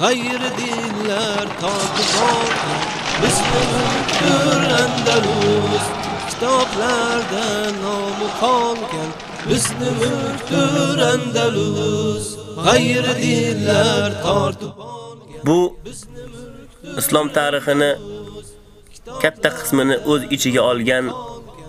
g'ayri dinlar olgan bizni mulkdir Andalus kitoblarda nomi qolgan bizni mulkdir Andalus. G'ayri dinlar tortib Bu islom tarixini katta qismini o'z ichiga olgan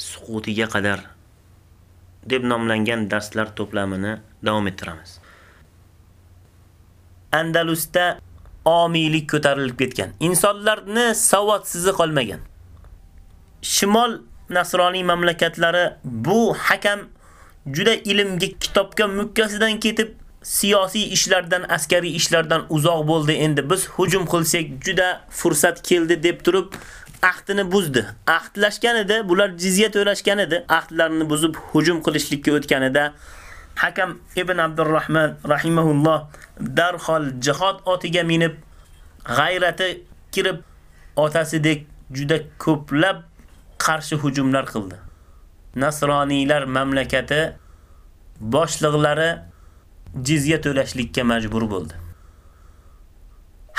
suqutiga qadar deb nomlangan darslar to'plamini davom ettiramiz. Andalusda omiylik ko'tarilib ketgan. Insonlarni savodsizi qolmagan. Shimol nasroniy mamlakatlari bu hakam juda ilmga, kitobga mukkasidan ketib siyosiy ishlardan, askariy ishlardan uzoq bo'ldi. Endi biz hujum qilsak juda fursat keldi deb turib ahdini buzdi. Ahdlashgan edi, bular jizya to'lashgan edi. Ahdlarini buzib hujum qilishlikka o'tganida Hakam ibn Abdurrahman rahimahulloh darhol jihad otiga minib g'ayrati kirib otasidek juda ko'plab qarshi hujumlar qildi. Nasroniylar mamlakati boshliqlari jizya to'lashlikka majbur bo'ldi.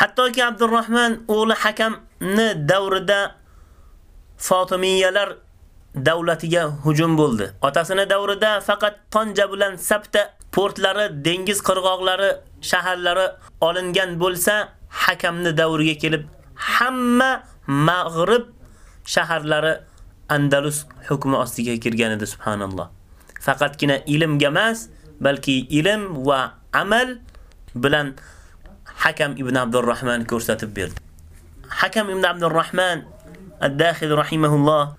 Hattoki Abdurrahman o'g'li Hakamni davrida Fatimiyalar davlatiga hujum bo'ldi. Otasini davrida faqat Tonja bilan Sabta portlari, dengiz qirg'oqlari, shaharlari olingan bo'lsa, Hakamni davriga kelib hamma Mag'rib shaharlari Andalus hukmi ostiga kirgan edi subhanalloh. Faqatgina ilmga emas, balki ilm va amal bilan Hakam ibn Abdurrahman ko'rsatib berdi. Hakam ibn Abdurrahman ad-Dakhil rahimahulloh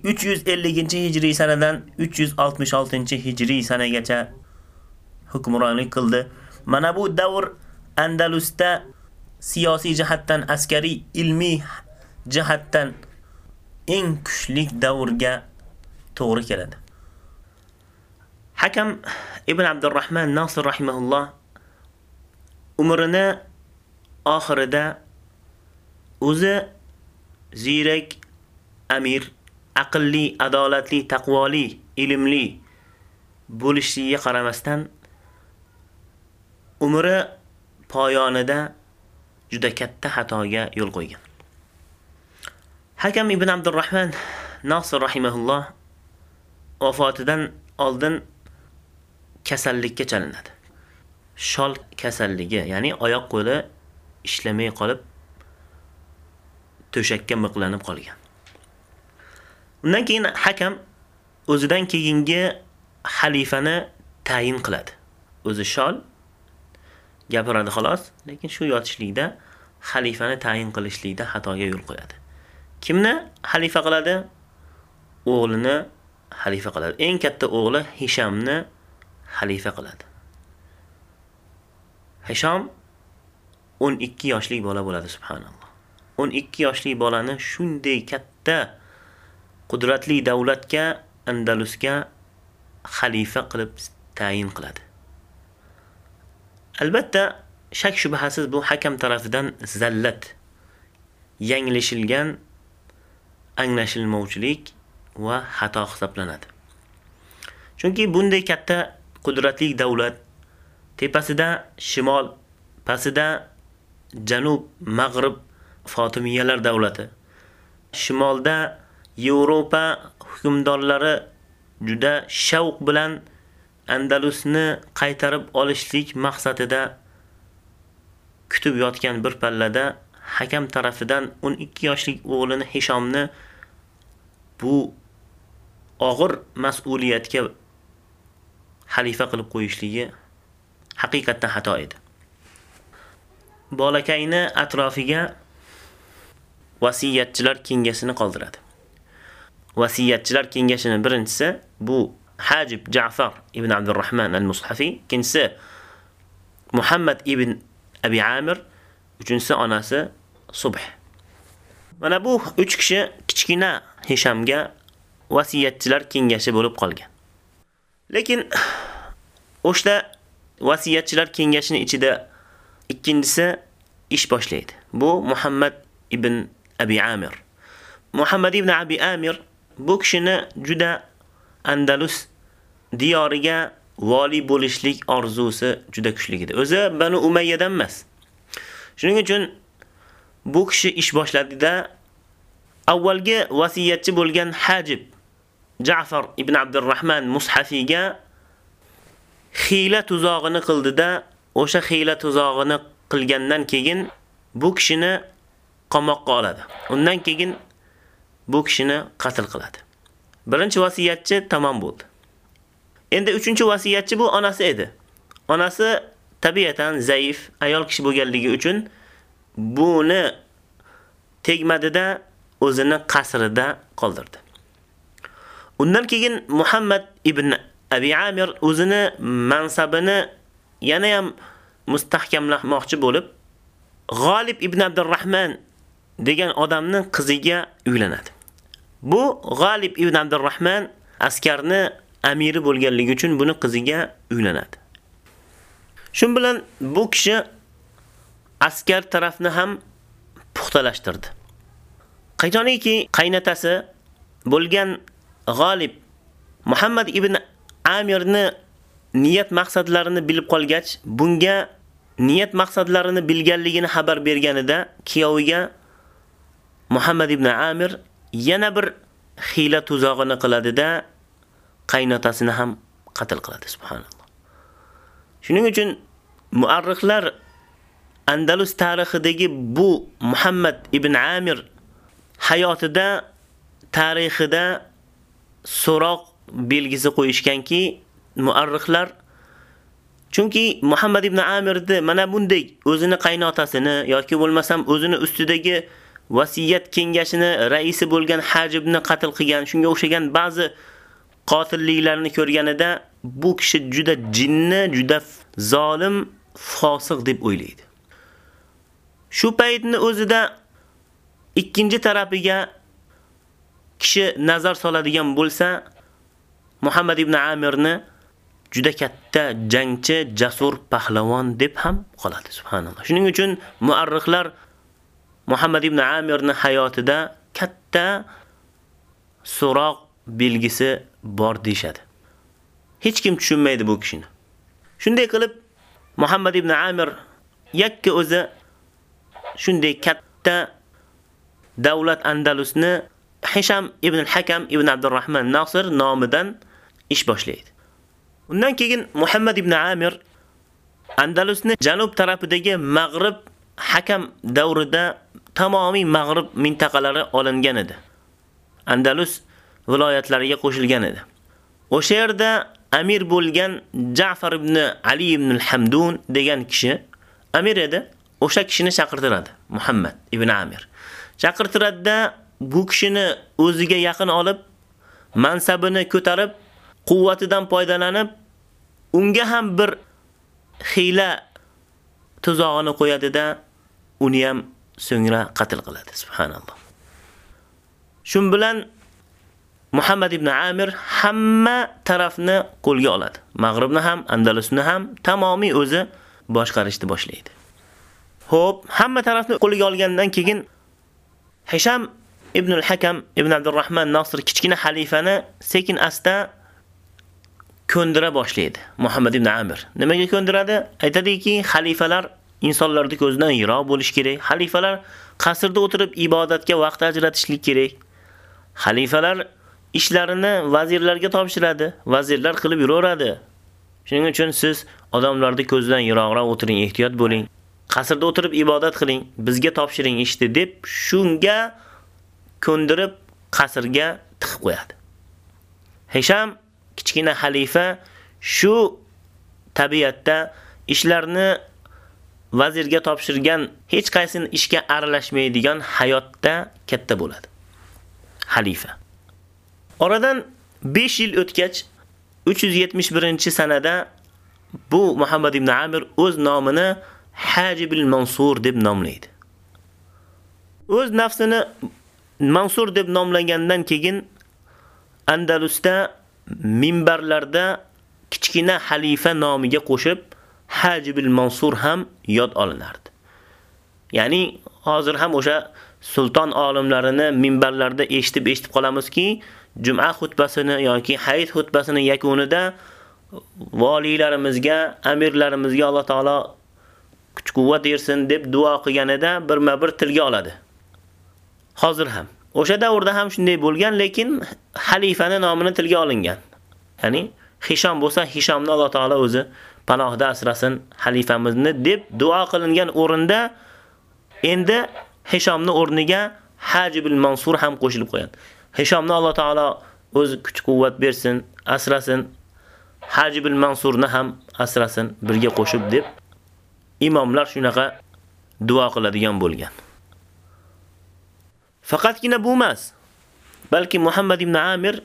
350-hijriy sanadan 366-hijriy sanagacha hukmronlik qildi. Mana bu davr Andalusda siyosiy jihatdan, askariy, ilmiy jihatdan eng kuchli davrga to'g'ri keladi. Hakam ibn Abdurrahman Nasir rahimahulloh umrini oxirida o'zi ziyrak amir, aqlli, adolatli, taqvoli, ilmli bo'lishiga qaramasdan umri poyonida juda katta xatoga yo'l qo'ygan. Hakam ibn Abdurrahman Nasir rahimahulloh vafotidan oldin kasallikka chalinadi. Shol kasalligi, ya'ni oyoq qo'li ishlamay qolib to'shakka miqlanib qolgan. Undan keyin hakam o'zidan keyingi xalifani tayin qiladi. O'zi shol gapiradi xolos, lekin shu yotishlikda xalifani tayin qilishlikda xatoga yo'l qo'yadi. Kimni xalifa qiladi? O'g'lini xalifa qiladi. Eng katta o'g'li Hishamni xalifa qiladi. Hisham 12 yoshli bola bo'ladi subhanalloh. 12 yoshli bolani shunday katta qudratli davlatga Andalusga xalifa qilib tayin qiladi. Albatta, shak shubhasiz bu hakam tarafidan zallat, yanglishilgan anglashilmovchilik va xato hisoblanadi. Chunki bunday katta qudratli davlat tepasida shimol, pastida janub, mag'rib Fatimiyalar davlati. Shimolda Yevropa hukmdorlari juda shavq bilan Andalusni qaytarib olishlik maqsadida kutib yotgan bir pallada Hakam tarafidan 12 yoshlik o'g'lini Hishomni bu og'ir mas'uliyatga xalifa qilib qo'yishligi haqiqatdan xato edi. Bolakayni atrofiga vasiyatchilar kengashini qoldiradi. Vasiyatchilar kengashining birinchisi bu Hajib Ja'far ibn Abdurrahman al-Mushafi, ikkinchisi Muhammad ibn Abi Amir, uchinchisi onasi Subh. Mana bu 3 kishi kichkina Hishamga vasiyatchilar kengashi bo'lib qolgan. Lekin o'shda vasiyatchilar kengashining ichida ikkinchisi ish boshlaydi. Bu Muhammad ibn Abi Amir. Muhammad ibn Abi Amir bu kishini juda Andalus diyoriga vali bo'lishlik orzusi juda kuchli edi. O'zi Banu Umayyadan emas. Shuning uchun bu kishi ish boshladida avvalgi vasiyatchi bo'lgan Hajib Ja'far ibn Abdurrahman Mushafiga xiyla tuzog'ini qildida, o'sha xila tuzog'ini qilgandan keyin bu kishini qamoqqa oladi. Undan keyin bu kishini qatl qiladi. Birinchi vasiyatchi tamom bo'ldi. Endi 3-vasiyatchi bu onasi edi. Onasi tabiatan zaif ayol kishi bo'lganligi uchun buni tegmadida o'zini qasrida qoldirdi. Undan keyin Muhammad ibn Abi Amir o'zini mansabini yana ham mustahkamlamoqchi bo'lib, G'olib ibn Abdurrahman degan odamning qiziga uylanadi. Bu G'olib ibn Abdurrahman askarni amiri bo'lganligi uchun buni qiziga uylanadi. Shun bilan bu kishi askar tarafni ham puxtalashtirdi. Qachoniki qaynatasi bo'lgan G'olib Muhammad ibn Amirni niyat maqsadlarini bilib qolgach, bunga niyat maqsadlarini bilganligini xabar berganida kiyoviga Muhammad ibn Amir yana bir xila tuzog'ini qiladida qaynotasini ham qatl qiladi subhanalloh. Shuning uchun muarrixlar Andalus tarixidagi bu Muhammad ibn Amir hayotida tarixida so'roq belgisi qo'yishganki, muarrixlar chunki Muhammad ibn Amirni mana bunday o'zini qaynotasini yoki bo'lmasam o'zini ustidagi vasiyat kengashini raisi bo'lgan Hajibni qatl qilgan, shunga o'xshagan ba'zi qotilliklarni ko'rganida bu kishi juda jinni, juda zolim, fosiq deb o'ylaydi. Shu paytni o'zida ikkinchi tarafiga kishi nazar soladigan bo'lsa, Muhammad ibn Amirni juda katta jangchi, jasur pahlavon deb ham qoladi subhanalloh. Shuning uchun muarrixlar Muhammad ibn Amirni hayotida katta so'roq belgisi bor deyshadi. Hech kim tushunmaydi bu kishini. Shunday qilib Muhammad ibn Amir yakka o'zi shunday katta davlat Andalusni Hisham ibn al-Hakam ibn Abdurrahman Nasir nomidan ish boshlaydi. Undan keyin Muhammad ibn Amir Andalusni janub tarafidagi Mag'rib Hakam davrida tamomiy Mag'rib mintaqalari olingan edi. Andalus viloyatlariga qo'shilgan edi. O'sha yerda amir bo'lgan Ja'far ibn Ali ibn al-Hamdun degan kishi amir edi. O'sha kishini chaqirtiradi Muhammad ibn Amir. Chaqirtiradida bu kishini o'ziga yaqin olib, mansabini ko'tarib, quvvatidan foydalanib, unga ham bir xila tuzog'ini qo'yadi-da, uni ham so'ngra qatl qiladi. Subhanalloh. Shun bilan Muhammad ibn Amir hamma tarafni qo'lga oladi. Mag'ribni ham, Andalusni ham tamomiy o'zi boshqarishni boshlaydi. Xo'p, hamma tarafni qo'lga olgandan keyin Hisham ibn al-Hakam ibn Abdurrahman Nasr kichkina xalifani sekin asta ko'ndira boshlaydi. Muhammad ibn Amir. Nimaga ko'ndiradi? Aytadiki, xalifalar insonlarning ko'zidan yiroq bo'lish kerak. Xalifalar qasrda o'tirib ibodatga vaqt ajratishlik kerak. Xalifalar ishlarini vazirlarga topshiradi, vazirlar qilib yuraveradi. Shuning uchun siz odamlarning ko'zidan yiroqroq o'tiring, ehtiyot bo'ling. qasrda o'tirib ibodat qiling, bizga topshiring ishni deb shunga ko'ndirib qasrga tiqib qo'yadi. Hisham kichkina xalifa shu tabiatda ishlarni vazirga topshirgan hech qaysin ishga aralashmaydigan hayotda katta bo'ladi. Xalifa. Oradan 5 yil o'tgach 371-sanada bu Muhammad ibn Amir o'z nomini Hajibul Mansur deb nomlaydi. O'z nafsini Mansur deb nomlangandan keyin Andalusda minbarlarda kichkina xalifa nomiga qo'shib Hajibul Mansur ham yod olinardi. Ya'ni hozir ham o'sha sulton olimlarini minbarlarda eshitib-eshitib qolamizki, juma xutbasini yoki hayit xutbasini yakunida valiylarimizga, amirlarimizga Alloh taolo kuch-quvvat bersin deb duo qilganida birma-bir tilga oladi. Hozir ham. O'sha davrda ham shunday bo'lgan, lekin xalifani nomini tilga olingan. Ya'ni Hisham bo'lsa, Hishamni Alloh taolo o'zi panohida asrasin xalifamizni deb duo qilingan o'rinda endi Hishamni o'rniga Hajibul Mansur ham qo'shilib qo'yadi. Hishamni Alloh taolo o'zi kuch-quvvat bersin, asrasin. Hajibul Mansurni ham asrasin, birga qo'shib deb imomlar shunaqa duo qiladigan bo'lgan. Faqatgina bu emas. Balki Muhammad ibn Amir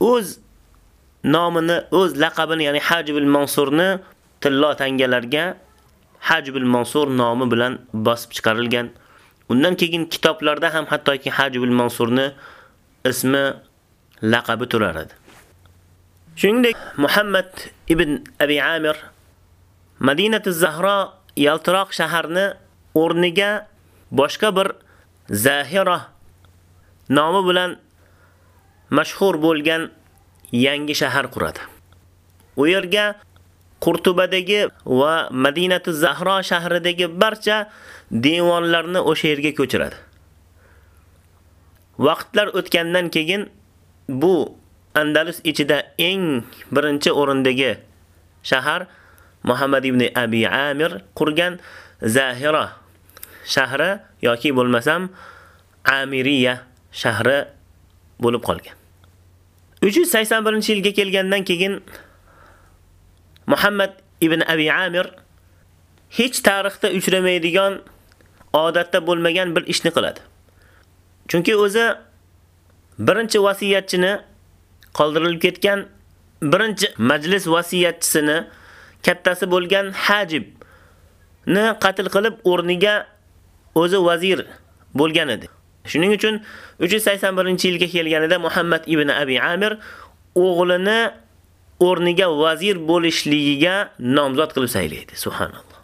o'z nomini, o'z laqabini, ya'ni Hajibul Mansurni tillo tangalarga Hajibul Mansur nomi bilan bosib chiqarilgan. Undan keyin kitoblarda ham hattoki Hajibul Mansurni ismi, laqabi turar edi. Shuningdek, Muhammad ibn Abi Amir Madinatu Zahro yaltiroq shaharni o'rniga boshqa bir Zahira nomi bilan mashhur bo'lgan yangi shahar quradi. U yerga Qurtubadagi va Madinatu Zahro shahridagi barcha devonlarni o'sha yerga ko'chiradi. Vaqtlar o'tgandan keyin bu Andalus ichida eng birinchi o'rindagi shahar Muhammad ibn Abi Amir qurgan Zahira shahri yoki bo'lmasam Amiriya shahri bo'lib qolgan. 381-yilga kelgandan keyin Muhammad ibn Abi Amir hech tarixda uchramaydigan odatda bo'lmagan bir ishni qiladi. Chunki o'zi birinchi vasiyatchini qoldirilib ketgan birinchi majlis vasiyatchisini kattasi bo'lgan Hajib ni qatl qilib o'rniga o'zi vazir bo'lgan edi. Shuning uchun 381-yilga kelganida Muhammad ibn Abi Amir o'g'lini o'rniga vazir bo'lishligiga nomzod qilib saylaydi. Subhanalloh.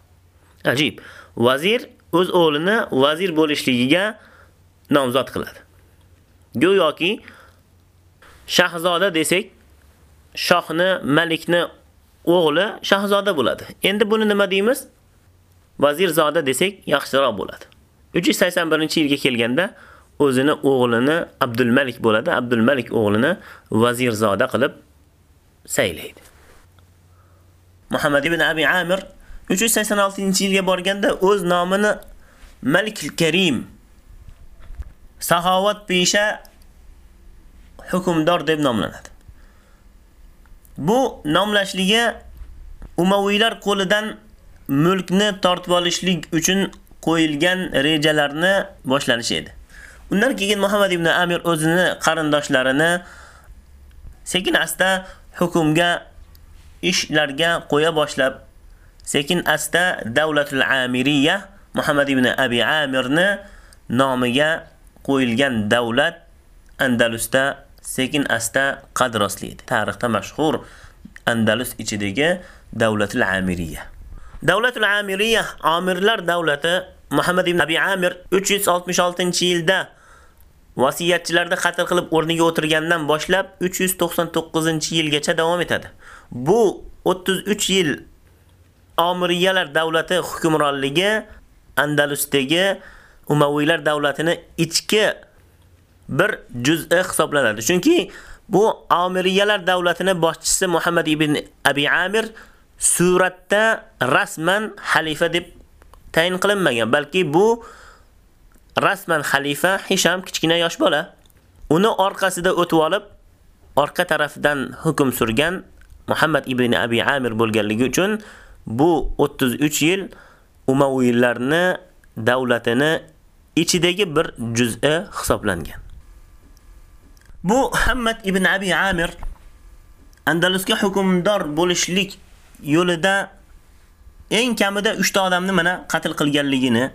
Ajib. Vazir o'z o'g'lini vazir bo'lishligiga nomzod qiladi. Go'yoki shahzoda desak, shohni, malikni o'g'li shahzoda bo'ladi. Endi buni nima deymiz? Vazirzoda desak yaxshiroq bo'ladi. 381-yilga kelganda o'zini o'g'lini Abdul Malik bo'ladi. Abdul Malik o'g'lini vazirzoda qilib saylaydi. Muhammad ibn Abi Amir 386-yilga borganda o'z nomini Malik al-Karim saxovat pesha hukmdor deb nomlanadi. Bu nomlashligi Umaviylar qo'lidan mulkni tortib olishlik uchun qo'yilgan rejalarni boshlanishi edi. Undan keyin Muhammad ibn Amir o'zini qarindoshlarini sekin asta hukmga ishlarga qo'ya boshlab, sekin asta Davlatul Amiriya Muhammad ibn Abi Amirni nomiga qo'yilgan davlat Andalusda sekin asta qad rostlaydi. Tarixda mashhur Andalus ichidagi Davlatul Amiriya. Davlatul Amiriya Amirlar davlati Muhammad ibn Abi Amir 366-yilda Vasiyatchilarda qatl qilib o'rniga o'tirgandan boshlab 399-yilgacha davom etadi. Bu 33 yil Amiriyalar davlati hukmronligi Andalusdagi Umaviylar davlatini ichki bir juz'i hisoblanadi. Chunki bu Amiriyalar davlatini boshchisi Muhammad ibn Abi Amir suratda rasman xalifa deb tayin qilinmagan, balki bu rasman xalifa Hisham kichkina yosh bola. Uni orqasida o'tib olib, orqa tarafidan hukm surgan Muhammad ibn Abi Amir bo'lganligi uchun bu 33 yil Umaviylarni davlatini ichidagi bir juz'i hisoblangan. Bu Muhammad ibn Abi Amir Andalusga hukmdor bo'lishlik yo'lida eng kamida 3 ta odamni mana qatl qilganligini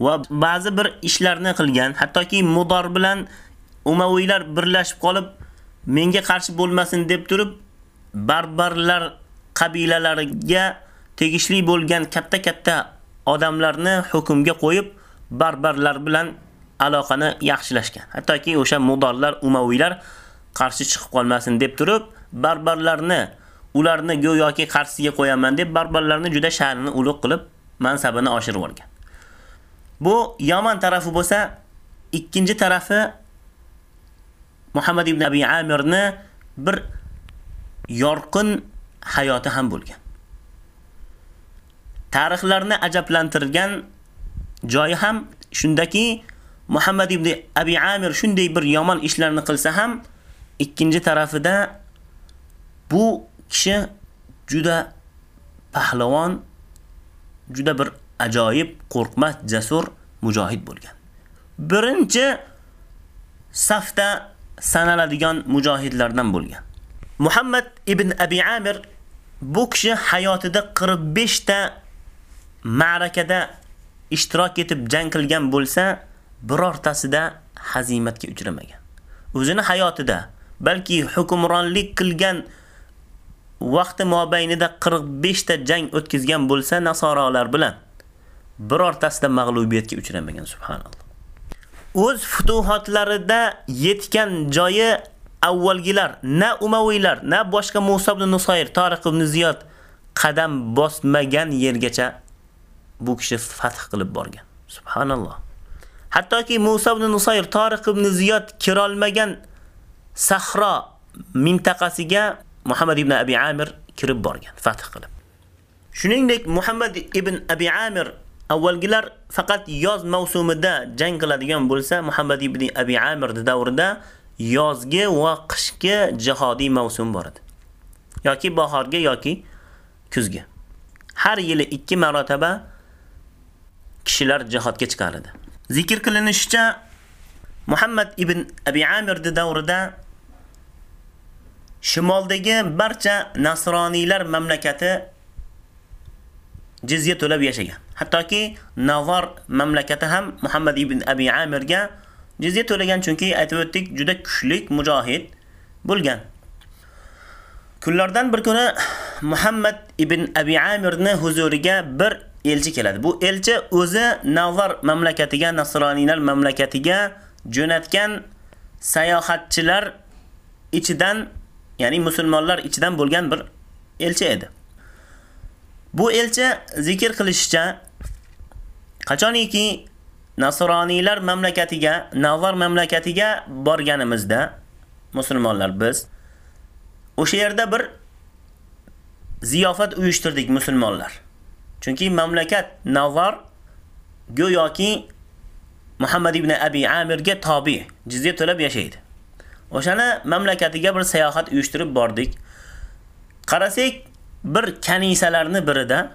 va ba'zi bir ishlarni qilgan, hattoki Mudor bilan Umaviylar birlashib qolib, menga qarshi bo'lmasin deb turib, barbarlar qabilalariga tegishli bo'lgan katta-katta odamlarni hukmga qo'yib, barbarlar bilan aloqani yaxshilashgan. Hattoki o'sha Mudorlar, Umaviylar qarshi chiqib qolmasin deb turib, barbarlarni ularni go'yoki qarshisiga qo'yaman deb barbarlarni juda sha'nini ulug' qilib mansabini oshirib olgan. Bu Yaman tarafi bo'lsa, ikkinchi tarafi Muhammad ibn Abi Amirni bir yorqin hayoti ham bo'lgan. Tarixlarni ajablantirgan joyi ham shundaki Muhammad ibn Abi Amir shunday bir yomon ishlarni qilsa ham ikkinchi tarafida bu kishi juda pahlavon, juda bir ajoyib, qo'rqmas, jasur mujohid bo'lgan. Birinchi safda sanaladigan mujohidlardan bo'lgan. Muhammad ibn Abi Amir bu kishi hayotida 45 ta ma'rakada ishtirok etib jang qilgan bo'lsa, birortasida hazimatga uchramagan. O'zini hayotida, balki hukmronlik qilgan vaqti mobaynida 45 ta jang o'tkazgan bo'lsa nasorolar bilan birortasida mag'lubiyatga uchramagan subhanalloh. O'z futuhatlarida yetgan joyi avvalgilar, na Umaviylar, na boshqa Musa ibn Nusayr, Tariq ibn Ziyod qadam bosmagan yergacha bu kishi fath qilib borgan. Subhanalloh. Hattoki Musa ibn Nusayr, Tariq ibn Ziyod kirolmagan Sahro mintaqasiga Muhammad ibn Abi Amir kirib borgan, fath qilib. Shuningdek, Muhammad ibn Abi Amir avvalgilar faqat yoz mavsumida jang qiladigan bo'lsa, Muhammad ibn Abi Amir davrida yozgi va qishki jihodiy mavsum bor edi. yoki bahorga yoki kuzga. Har yili 2 marotaba kishilar jihodga chiqar. Zikr qilinishicha Muhammad ibn Abi Amir davrida shimoldagi barcha nasroniylar mamlakati jizya to'lab yashagan. Hattoki Navar mamlakati ham Muhammad ibn Abi Amirga jizya to'lagan chunki aytib o'tdik, juda kuchli mujohid bo'lgan. Kunlardan bir kuni Muhammad ibn Abi Amirni huzuriga bir elchi keladi. Bu elchi o'zi Navar mamlakatiga, nasroniylar mamlakatiga jo'natgan sayohatchilar ichidan ya'ni musulmonlar ichidan bo'lgan bir elchi edi. Bu elchi zikr qilishicha qachoniki Nasroniylar mamlakatiga, Navvar mamlakatiga borganimizda musulmonlar biz o'sha yerda bir ziyofat uyushtirdik musulmonlar. Chunki mamlakat Navvar go'yoki Muhammad ibn Abi Amirga tobi, jizya to'lab yashaydi. O'shani mamlakatiga bir sayohat uyushtirib bordik. Qarasak, bir kanisalarni birida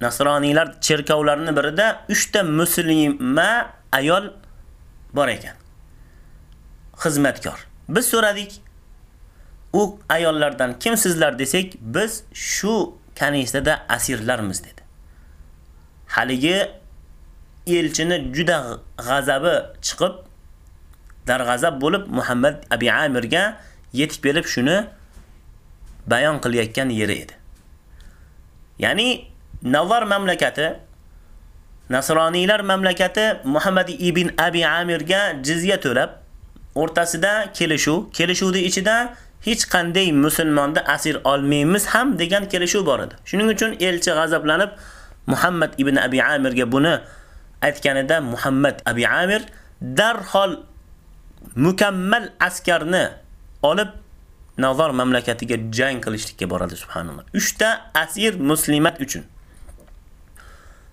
Nasroniylar cherkovlarining birida 3 ta musulma ayol bor ekan. Xizmatkor. Biz so'radik, u ayollardan kim sizlar biz shu kanisada asirlarmiz dedi. Haligi elchini juda g'azabi chiqib, darg'azab bo'lib Muhammad Abi Amirga yetib kelib shuni bayon qilayotgan yeri edi. Ya'ni Navar mamlakati Nasroniylar mamlakati Muhammad ibn Abi Amirga jizya to'lab o'rtasida kelishuv, kelishuvni ichida hech qanday musulmonni asir olmaymiz ham degan kelishuv bor edi. Shuning uchun elchi g'azablanib Muhammad ibn Abi Amirga buni aytganida Muhammad Abi Amir darhol mukammal askarni olib Nazar mamlakatiga jang qilishlikka boradi subhanalloh. 3 ta asir muslimat uchun.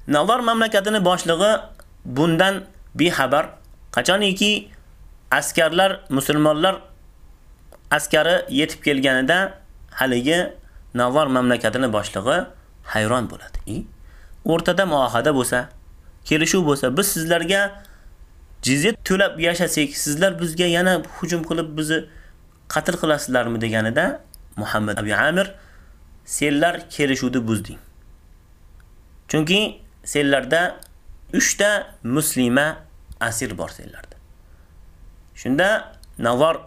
Nazar mamlakatini boshlig'i bundan bexabar. Qachoniki askarlar, musulmonlar askari yetib kelganida haligi Nazar mamlakatini boshlig'i hayron bo'ladi. O'rtada muohada bo'lsa, kelishuv bo'lsa, biz sizlarga jizya to'lab yashasak, sizlar bizga yana hujum qilib bizni qatl qilasizlarmi deganida Muhammad Abi Amir senlar kelishuvni buzding. Chunki senlarda 3 ta muslima asir bor senlarda. Shunda Navar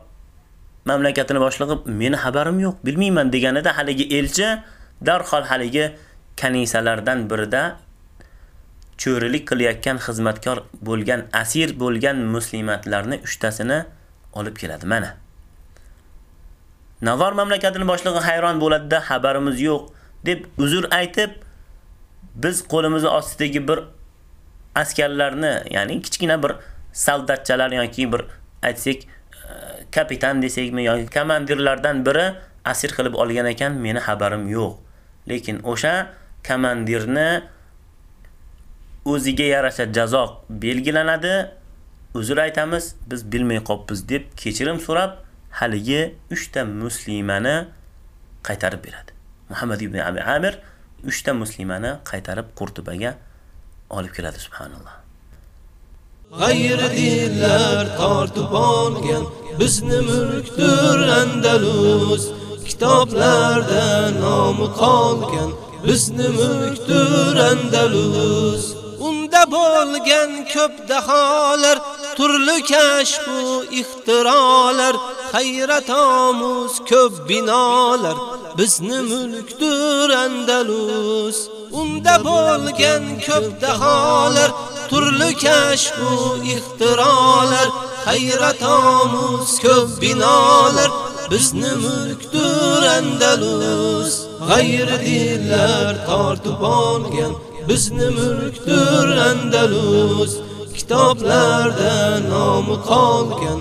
mamlakatini boshlig'i meni xabarim yo'q, bilmayman deganida haligi elchi darhol haligi kanisalardan birida cho'rilik qilayotgan xizmatkor bo'lgan asir bo'lgan muslimatlarni 3 tasini olib keladi. Mana. Navar mamlakatini boshlig'i hayron bo'ladi-da, xabarimiz yo'q deb uzr aytib, biz qo'limiz ostidagi bir askarlarni, ya'ni kichkina bir soldatchalar yoki bir aytsak e, kapitan desakmi yoki komandirlardan biri asir qilib olgan ekan, meni xabarim yo'q. Lekin o'sha komandirni o'ziga yarasha jazo belgilanadi. Uzr aytamiz, biz bilmay qopmiz deb kechirim so'rab, haligi 3 ta muslimani qaytarib beradi. Muhammad ibn Abi Amir 3 ta muslimani qaytarib Qurtubaga olib keladi subhanalloh. G'ayri dinlar tortib olgan bizni mulkdir Andalus kitoblarda nomi qolgan bizni mulkdir Andalus unda bo'lgan ko'p daholar turli kashf va ixtirolar hayrat omuz ko'p binolar bizni mulkdir Andalus. Unda bo'lgan ko'p daholar turli kashf va ixtirolar. Hayrat omuz ko'p binolar bizni mulkdir Andalus. G'ayri dinlar tortib olgan bizni mulkdir Andalus. Kitoblarda nomi qolgan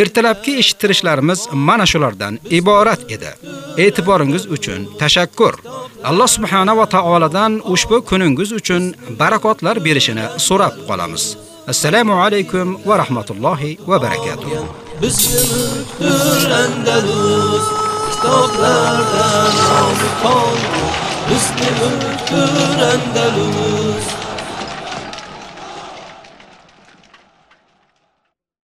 Ertalabki eshittirishlarimiz mana shulardan iborat edi. E'tiboringiz uchun tashakkur. Alloh subhanahu va taoladan ushbu kuningiz uchun barakotlar berishini so'rab qolamiz. Assalomu alaykum va rahmatullohi va barakatuh. Mulkdir Andalus kitoblardan nomi qoldi. Bizni mulkdir Andalus